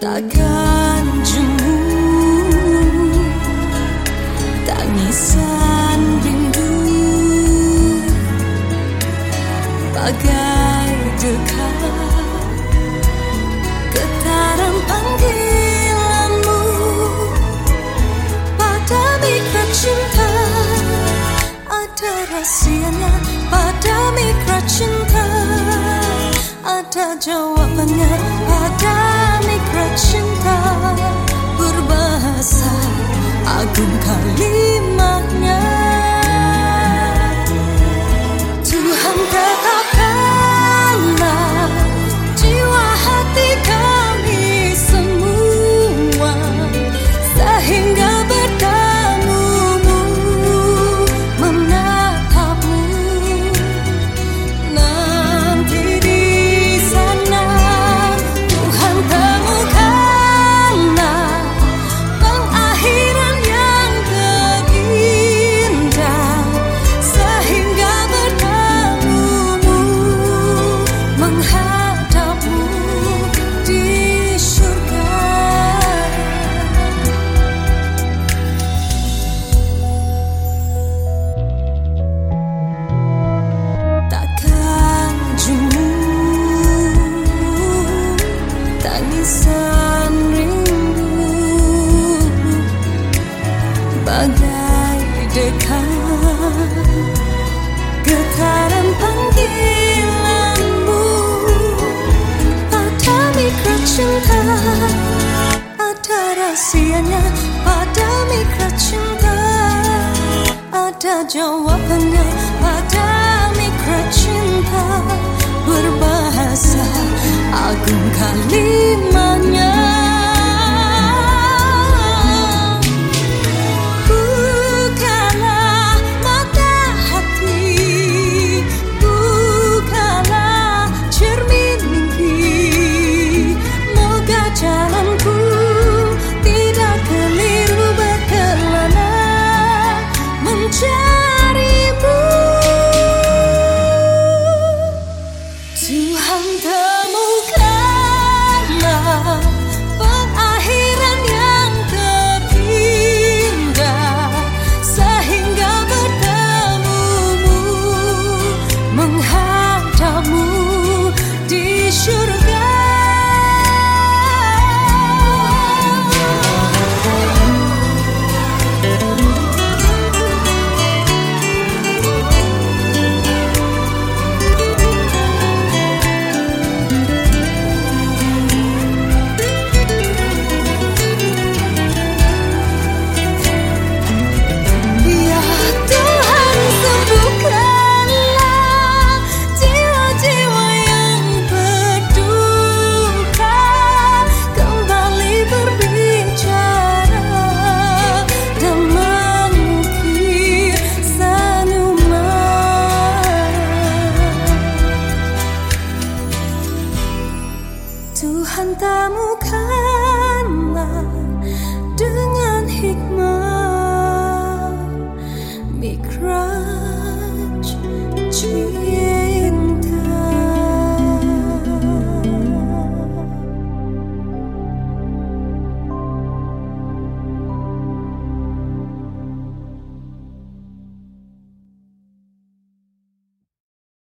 Takkan jemu Tangisan rindu. Bagai dekat. Getaran panggilanmu. Pada mitra cinta. Ada rahasianya. Pada mitra cinta. Ada jawabannya. 你看你 mereka Getaran panggilanmu. Pada mikro cinta Ada rahasianya. Pada mikro cinta Ada jawabannya. Pada cintamu kanlah dengan hikmah mikra.